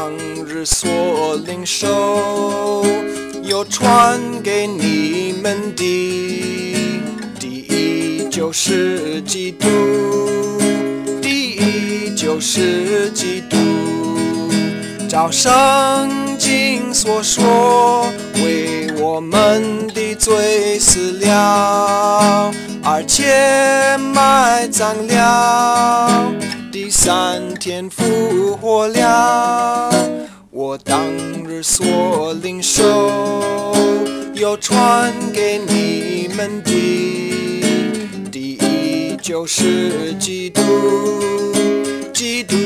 当日所领受，又传给你们的。第一就是基督，第一就是基督。照圣经所说，为我们的罪死了，而且埋葬了，第三天复活了。我当日所领受，又传给你们的，第一就是基督。基督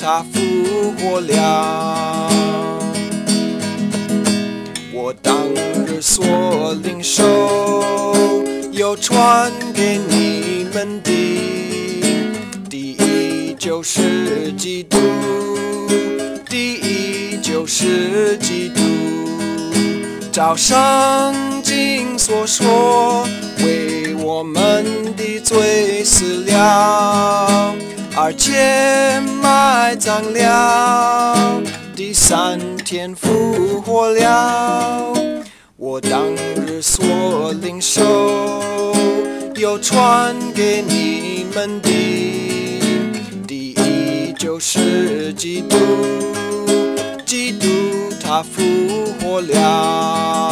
他复活了，我当日所领受，又传给你们的，是基督，第一就是基督，照圣经所说，为我们的罪死了。而且埋葬了，第三天复活了。我当日所领受，又传给你们的，就是基督，基督他复活了。